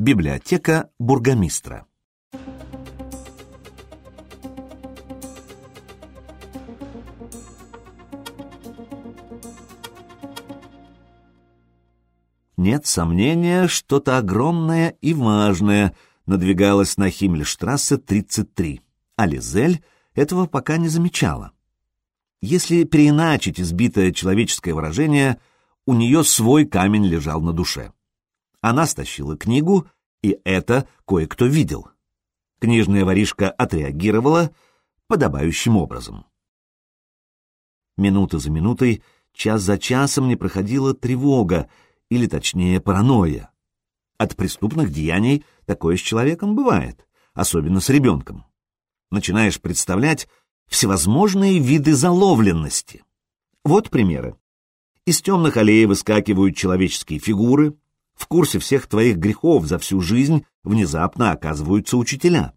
Библиотека бургомистра. Нет сомнения, что-то огромное и важное надвигалось на Химмельштрассе 33, а Лизель этого пока не замечала. Если переиначить избитое человеческое выражение, у нее свой камень лежал на душе. Она стащила книгу, и это кое-кто видел. Книжная воришка отреагировала подобающим образом. Минута за минутой, час за часом не проходила тревога, или точнее паранойя. От преступных деяний такое с человеком бывает, особенно с ребенком. Начинаешь представлять всевозможные виды заловленности. Вот примеры. Из темных аллей выскакивают человеческие фигуры, в курсе всех твоих грехов за всю жизнь внезапно оказываются учителя.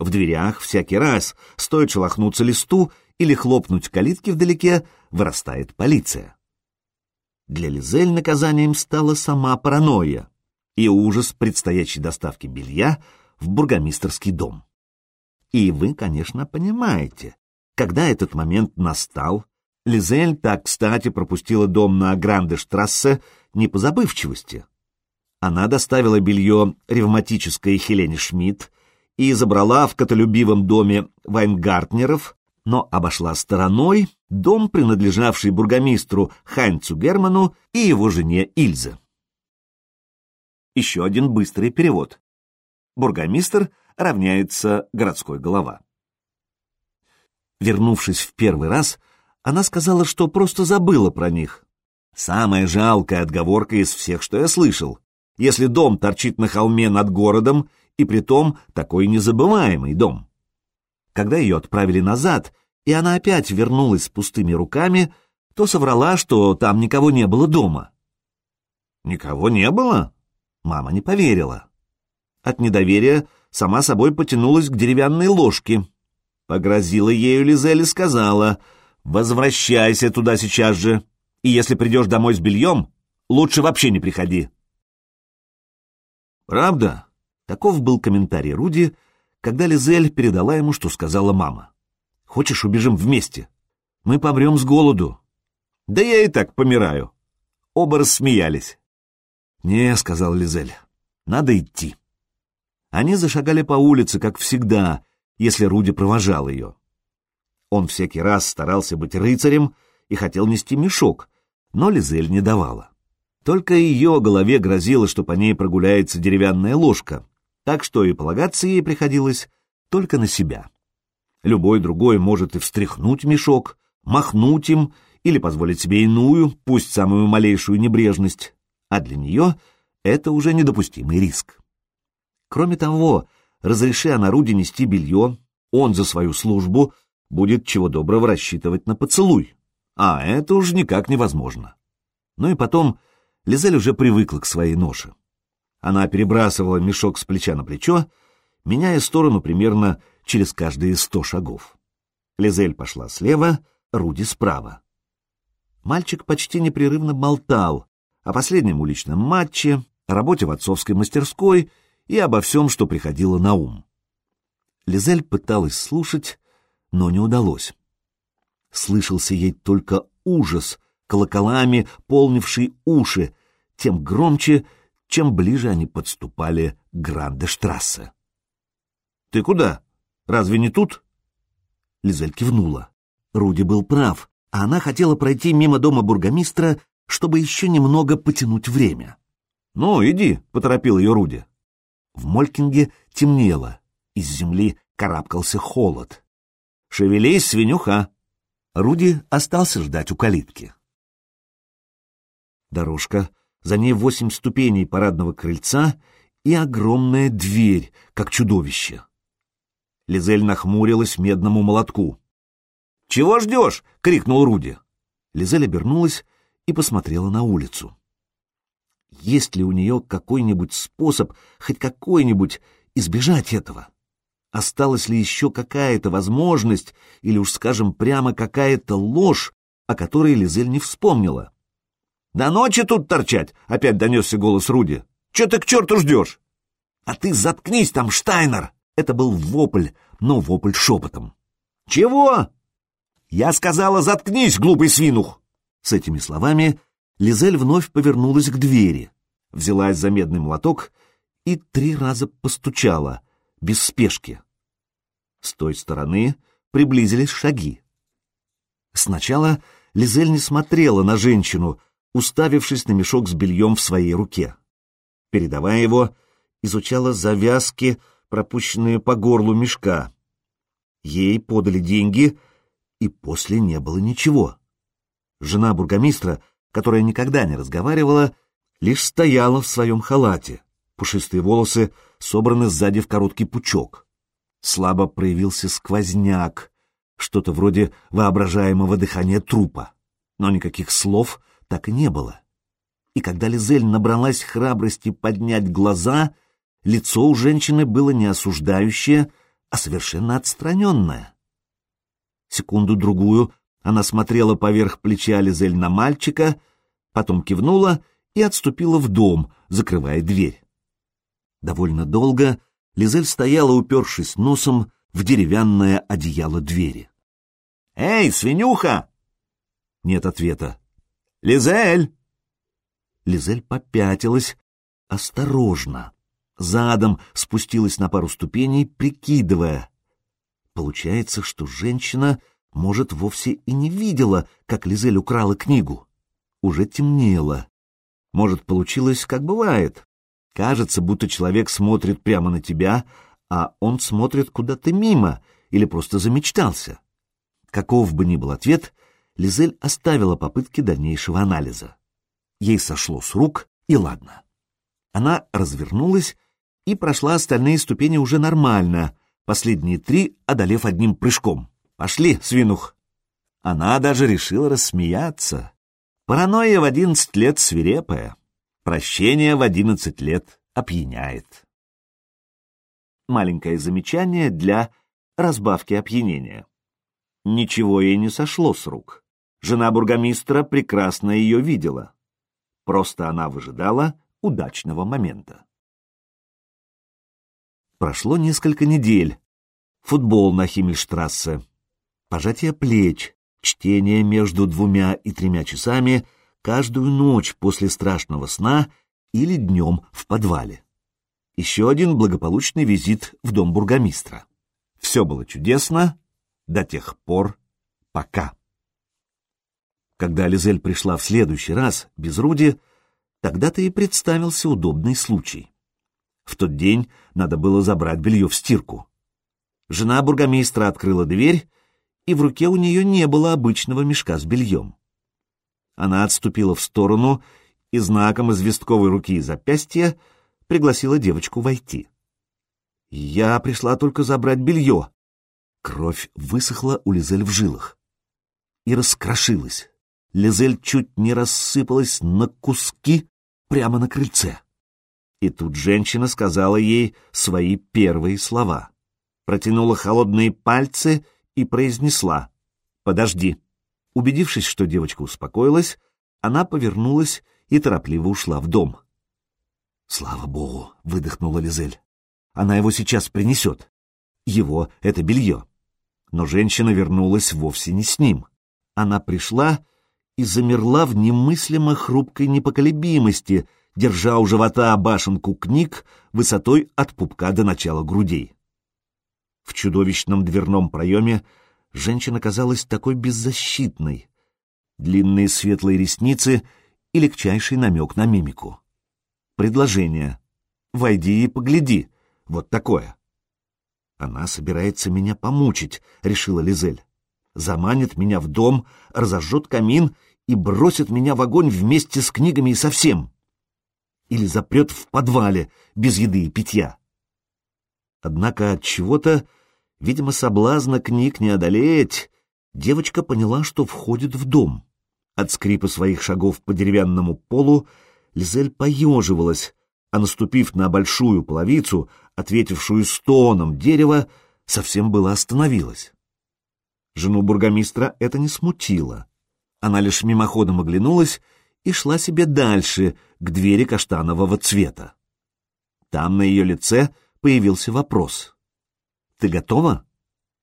В дверях всякий раз стоит шелохнуться листу или хлопнуть калитки вдалеке, вырастает полиция. Для Лизель наказанием стала сама паранойя и ужас предстоящей доставки белья в бургомистерский дом. И вы, конечно, понимаете, когда этот момент настал, Лизель так кстати пропустила дом на Гранде-штрассе не по забывчивости. Она доставила белье ревматической Хелене Шмидт и забрала в католюбивом доме Вайнгартнеров, но обошла стороной дом, принадлежавший бургомистру Хайнцу Герману и его жене Ильзе. Еще один быстрый перевод. Бургомистр равняется городской голова. Вернувшись в первый раз, она сказала, что просто забыла про них. Самая жалкая отговорка из всех, что я слышал. Если дом торчит на холме над городом, и притом такой незабываемый дом. Когда ее отправили назад, и она опять вернулась с пустыми руками, то соврала, что там никого не было дома. «Никого не было?» Мама не поверила. От недоверия сама собой потянулась к деревянной ложке. Погрозила ею Лизель и сказала, «Возвращайся туда сейчас же, и если придешь домой с бельем, лучше вообще не приходи». «Правда?» — таков был комментарий Руди, когда Лизель передала ему, что сказала мама. «Хочешь, убежим вместе? Мы помрем с голоду». «Да я и так помираю». Оба рассмеялись. «Не», — сказал Лизель, — «надо идти». Они зашагали по улице, как всегда, если Руди провожал ее. Он всякий раз старался быть рыцарем и хотел нести мешок, но Лизель не давала. Только ее голове грозило, что по ней прогуляется деревянная ложка, так что и полагаться ей приходилось только на себя. Любой другой может и встряхнуть мешок, махнуть им или позволить себе иную, пусть самую малейшую небрежность, а для нее это уже недопустимый риск. Кроме того, разреши она Руди нести белье, он за свою службу будет чего доброго рассчитывать на поцелуй, а это уж никак невозможно. Ну и потом, Лизель уже привыкла к своей ноше. Она перебрасывала мешок с плеча на плечо, меняя сторону примерно через каждые сто шагов. Лизель пошла слева, Руди справа. Мальчик почти непрерывно болтал о последнем уличном матче, о работе в отцовской мастерской и обо всем, что приходило на ум. Лизель пыталась слушать, но не удалось. Слышался ей только ужас, колоколами полнивший уши, тем громче, чем ближе они подступали к Гранде-штрассе. «Ты куда? Разве не тут?» Лизель кивнула. Руди был прав, а она хотела пройти мимо дома бургомистра, чтобы еще немного потянуть время. «Ну, иди», — поторопил ее Руди. В Молькинге темнело, из земли карабкался холод. «Шевелись, свинюха!» Руди остался ждать у калитки. Дорожка, за ней восемь ступеней парадного крыльца и огромная дверь, как чудовище. Лизель нахмурилась медному молотку. «Чего ждешь?» — крикнул Руди. Лизель обернулась и посмотрела на улицу. Есть ли у нее какой-нибудь способ, хоть какой-нибудь, избежать этого? Осталась ли еще какая-то возможность, или уж скажем прямо какая-то ложь, о которой Лизель не вспомнила? «До ночи тут торчать!» — опять донесся голос Руди. «Че ты к черту ждешь? «А ты заткнись там, Штайнер!» Это был вопль, но вопль шепотом. «Чего?» «Я сказала, заткнись, глупый свинух!» С этими словами Лизель вновь повернулась к двери, взялась за медный молоток и три раза постучала, без спешки. С той стороны приблизились шаги. Сначала Лизель не смотрела на женщину, уставившись на мешок с бельем в своей руке. Передавая его, изучала завязки, пропущенные по горлу мешка. Ей подали деньги, и после не было ничего. Жена бургомистра, которая никогда не разговаривала, лишь стояла в своем халате. Пушистые волосы собраны сзади в короткий пучок. Слабо проявился сквозняк, что-то вроде воображаемого дыхания трупа. Но никаких слов так и не было. И когда Лизель набралась храбрости поднять глаза, лицо у женщины было не осуждающее, а совершенно отстраненное. Секунду-другую она смотрела поверх плеча Лизель на мальчика, потом кивнула и отступила в дом, закрывая дверь. Довольно долго Лизель стояла, упершись носом в деревянное одеяло двери. «Эй, свинюха!» Нет ответа. «Лизель!» Лизель попятилась осторожно. Задом спустилась на пару ступеней, прикидывая. Получается, что женщина, может, вовсе и не видела, как Лизель украла книгу. Уже темнело. Может, получилось, как бывает. Кажется, будто человек смотрит прямо на тебя, а он смотрит куда-то мимо или просто замечтался. Каков бы ни был ответ, Лизель оставила попытки дальнейшего анализа. Ей сошло с рук, и ладно. Она развернулась и прошла остальные ступени уже нормально, последние три одолев одним прыжком. «Пошли, свинух!» Она даже решила рассмеяться. Паранойя в одиннадцать лет свирепая. Прощение в одиннадцать лет опьяняет. Маленькое замечание для разбавки опьянения. Ничего ей не сошло с рук. Жена бургомистра прекрасно ее видела. Просто она выжидала удачного момента. Прошло несколько недель. Футбол на Химмельштрассе. Пожатие плеч, чтение между двумя и тремя часами каждую ночь после страшного сна или днем в подвале. Еще один благополучный визит в дом бургомистра. Все было чудесно, до тех пор, пока. Когда Лизель пришла в следующий раз, без Руди, тогда-то и представился удобный случай. В тот день надо было забрать белье в стирку. Жена бургомистра открыла дверь, и в руке у нее не было обычного мешка с бельем. Она отступила в сторону и знаком известковой руки и запястья пригласила девочку войти. «Я пришла только забрать белье», Кровь высохла у Лизель в жилах и раскрошилась. Лизель чуть не рассыпалась на куски прямо на крыльце. И тут женщина сказала ей свои первые слова. Протянула холодные пальцы и произнесла «Подожди». Убедившись, что девочка успокоилась, она повернулась и торопливо ушла в дом. «Слава богу!» — выдохнула Лизель. «Она его сейчас принесет. Его — это белье». Но женщина вернулась вовсе не с ним. Она пришла и замерла в немыслимо хрупкой непоколебимости, держа у живота башенку книг высотой от пупка до начала грудей. В чудовищном дверном проеме женщина казалась такой беззащитной. Длинные светлые ресницы и легчайший намек на мимику. Предложение. «Войди и погляди». Вот такое. Она собирается меня помучить, решила Лизель. Заманит меня в дом, разожжет камин и бросит меня в огонь вместе с книгами и совсем. Или запрет в подвале без еды и питья. Однако от чего-то, видимо, соблазна книг не одолеть, девочка поняла, что входит в дом. От скрипа своих шагов по деревянному полу Лизель поеживалась, а наступив на большую половицу, ответившую стоном дерева, совсем было остановилась. Жену бургомистра это не смутило. Она лишь мимоходом оглянулась и шла себе дальше, к двери каштанового цвета. Там на ее лице появился вопрос. «Ты готова?»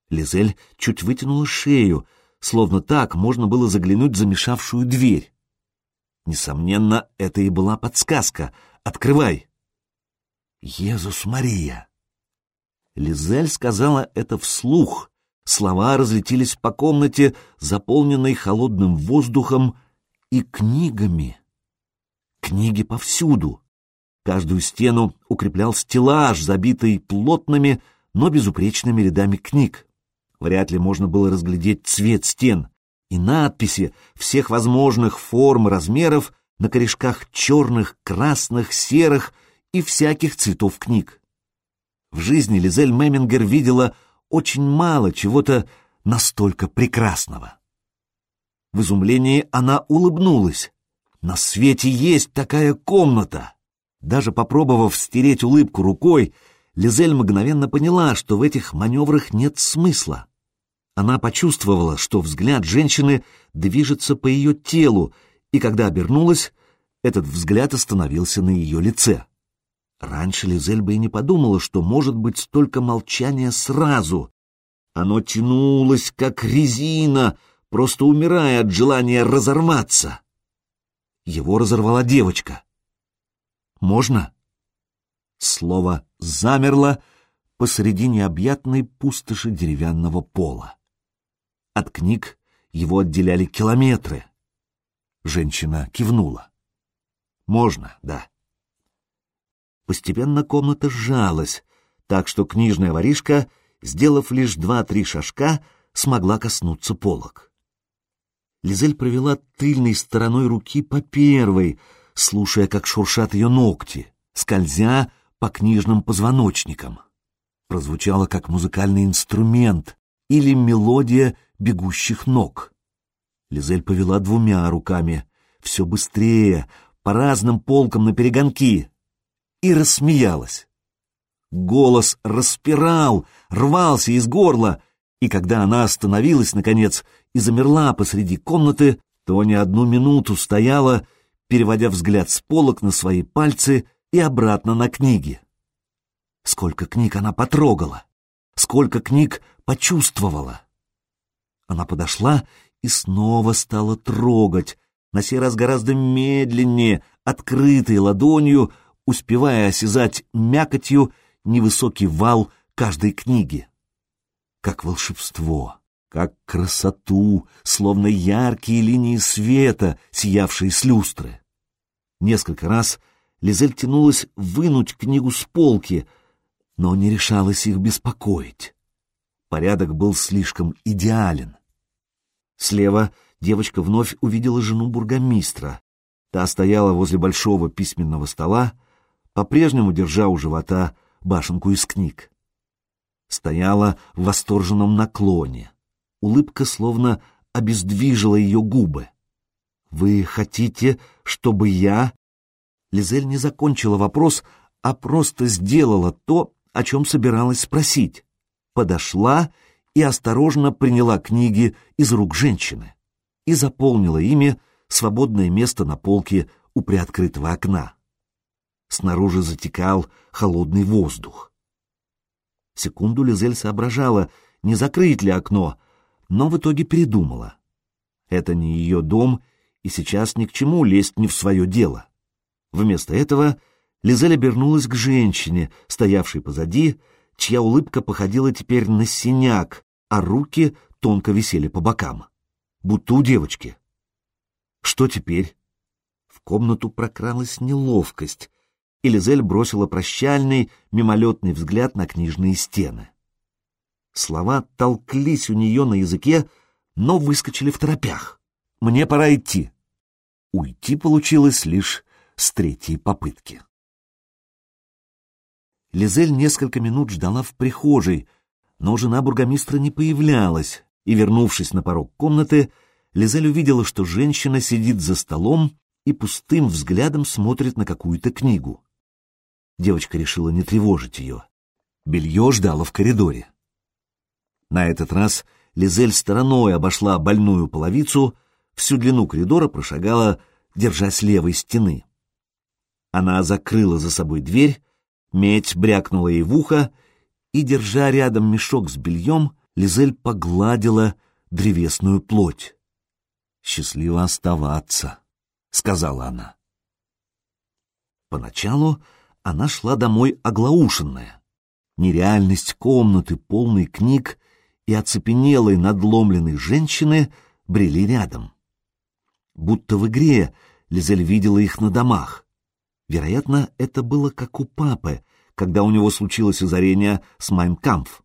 Лизель чуть вытянула шею, словно так можно было заглянуть в замешавшую дверь. Несомненно, это и была подсказка. «Открывай!» «Езус Мария!» Лизель сказала это вслух. Слова разлетелись по комнате, заполненной холодным воздухом и книгами. Книги повсюду. Каждую стену укреплял стеллаж, забитый плотными, но безупречными рядами книг. Вряд ли можно было разглядеть цвет стен и надписи всех возможных форм и размеров на корешках черных, красных, серых и всяких цветов книг. В жизни Лизель Мемингер видела очень мало чего-то настолько прекрасного. В изумлении она улыбнулась. На свете есть такая комната. Даже попробовав стереть улыбку рукой, Лизель мгновенно поняла, что в этих маневрах нет смысла. Она почувствовала, что взгляд женщины движется по ее телу, и когда обернулась, этот взгляд остановился на ее лице. Раньше Лизель бы и не подумала, что может быть столько молчания сразу. Оно тянулось, как резина, просто умирая от желания разорваться. Его разорвала девочка. «Можно?» Слово замерло посреди необъятной пустоши деревянного пола. От книг его отделяли километры. Женщина кивнула. «Можно, да». Постепенно комната сжалась, так что книжная воришка, сделав лишь два-три шажка, смогла коснуться полок. Лизель провела тыльной стороной руки по первой, слушая, как шуршат ее ногти, скользя по книжным позвоночникам. Прозвучало как музыкальный инструмент или мелодия бегущих ног. Лизель повела двумя руками, все быстрее, по разным полкам на перегонки, и рассмеялась. Голос распирал, рвался из горла, и когда она остановилась, наконец, и замерла посреди комнаты, то не одну минуту стояла, переводя взгляд с полок на свои пальцы и обратно на книги. Сколько книг она потрогала, сколько книг почувствовала. Она подошла и снова стала трогать, на сей раз гораздо медленнее, открытой ладонью, успевая осязать мякотью невысокий вал каждой книги. Как волшебство, как красоту, словно яркие линии света, сиявшие с люстры. Несколько раз Лизель тянулась вынуть книгу с полки, но не решалась их беспокоить. Порядок был слишком идеален. Слева девочка вновь увидела жену бургомистра. Та стояла возле большого письменного стола, по-прежнему держа у живота башенку из книг. Стояла в восторженном наклоне. Улыбка словно обездвижила ее губы. «Вы хотите, чтобы я...» Лизель не закончила вопрос, а просто сделала то, о чем собиралась спросить. Подошла и осторожно приняла книги из рук женщины и заполнила ими свободное место на полке у приоткрытого окна. Снаружи затекал холодный воздух. Секунду Лизель соображала, не закрыть ли окно, но в итоге передумала. Это не ее дом, и сейчас ни к чему лезть не в свое дело. Вместо этого Лизель обернулась к женщине, стоявшей позади, чья улыбка походила теперь на синяк, а руки тонко висели по бокам, будто у девочки. Что теперь? В комнату прокралась неловкость, и Лизель бросила прощальный, мимолетный взгляд на книжные стены. Слова толклись у нее на языке, но выскочили в торопях. «Мне пора идти». Уйти получилось лишь с третьей попытки. Лизель несколько минут ждала в прихожей, но жена бургомистра не появлялась, и, вернувшись на порог комнаты, Лизель увидела, что женщина сидит за столом и пустым взглядом смотрит на какую-то книгу. Девочка решила не тревожить ее. Белье ждало в коридоре. На этот раз Лизель стороной обошла больную половицу, всю длину коридора прошагала, держась левой стены. Она закрыла за собой дверь, Медь брякнула ей в ухо, и, держа рядом мешок с бельем, Лизель погладила древесную плоть. «Счастливо оставаться», — сказала она. Поначалу она шла домой оглаушенная. Нереальность комнаты, полной книг и оцепенелой надломленной женщины брели рядом. Будто в игре Лизель видела их на домах. Вероятно, это было как у папы, когда у него случилось озарение с Майнкамф.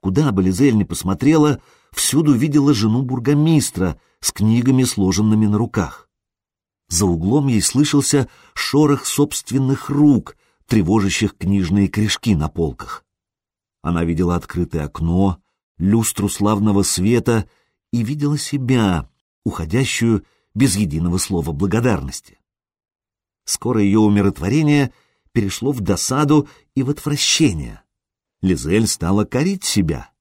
Куда бы Лизель ни посмотрела, всюду видела жену бургомистра с книгами, сложенными на руках. За углом ей слышался шорох собственных рук, тревожащих книжные корешки на полках. Она видела открытое окно, люстру славного света и видела себя, уходящую без единого слова благодарности. Скоро ее умиротворение перешло в досаду и в отвращение. Лизель стала корить себя.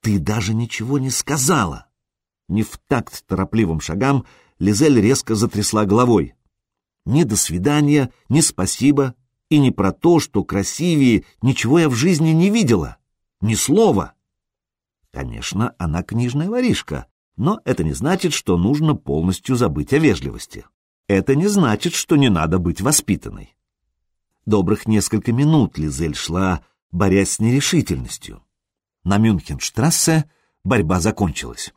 «Ты даже ничего не сказала!» Не в такт торопливым шагам Лизель резко затрясла головой. Ни до свидания, ни спасибо, и не про то, что красивее ничего я в жизни не видела. Ни слова. Конечно, она книжная воришка, но это не значит, что нужно полностью забыть о вежливости. Это не значит, что не надо быть воспитанной. Добрых несколько минут Лизель шла, борясь с нерешительностью. На Мюнхенштрассе борьба закончилась.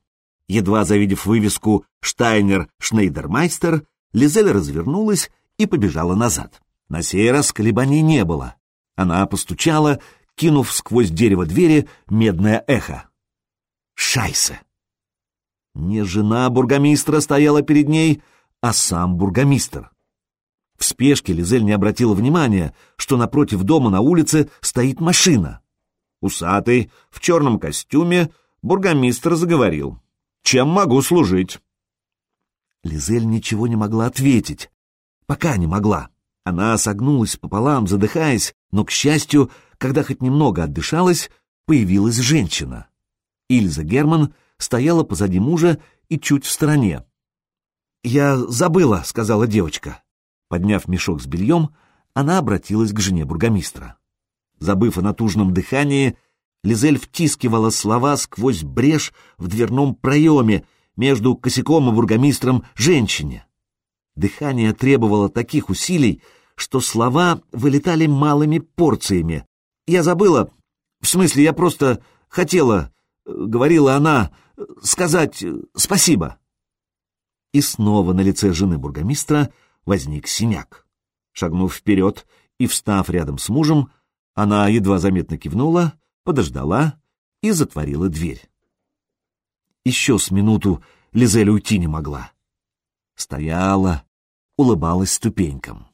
Едва завидев вывеску «Штайнер Шнейдермайстер», Лизель развернулась и побежала назад. На сей раз колебаний не было. Она постучала, кинув сквозь дерево двери медное эхо. «Шайсе!» Не жена бургомистра стояла перед ней, а сам бургомистр. В спешке Лизель не обратила внимания, что напротив дома на улице стоит машина. Усатый, в черном костюме, бургомистр заговорил. Чем могу служить?» Лизель ничего не могла ответить. Пока не могла. Она согнулась пополам, задыхаясь, но, к счастью, когда хоть немного отдышалась, появилась женщина. Ильза Герман стояла позади мужа и чуть в стороне. «Я забыла», — сказала девочка. Подняв мешок с бельем, она обратилась к жене бургомистра. Забыв о натужном дыхании, Лизель втискивала слова сквозь брешь в дверном проеме между косяком и бургомистром женщине. Дыхание требовало таких усилий, что слова вылетали малыми порциями. Я забыла, в смысле, я просто хотела, говорила она, сказать спасибо. И снова на лице жены бургомистра возник синяк. Шагнув вперед и встав рядом с мужем, она едва заметно кивнула, подождала и затворила дверь. Еще с минуту Лизель уйти не могла. Стояла, улыбалась ступенькам.